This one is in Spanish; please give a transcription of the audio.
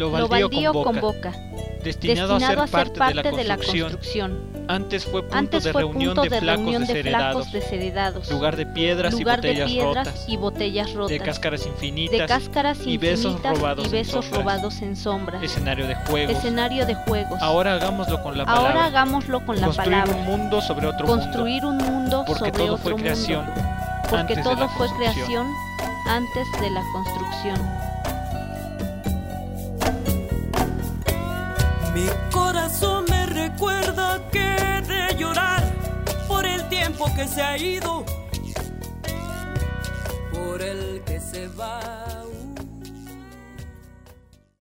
Lo Lo baldío, baldío convoca, convoca, destinado, destinado a ser parte, de la construcción. construcción. Antes fue punto Antes de fue reunión punto de de flacos reunión de desheredados, lugar de piedras lugar y de botellas piedras rotas, y botellas rotas, de cáscaras infinitas, de cáscaras y besos robados y en besos robados en sombras, escenario de juegos. escenario de juegos. Ahora hagámoslo con la Ahora palabra. hagámoslo con la Construir palabra. un mundo sobre otro Construir un mundo Porque sobre todo otro fue mundo. creación Porque antes de todo fue creación antes de la construcción. Mi corazón me recuerda que he de llorar por el tiempo que se ha ido, por el que se va.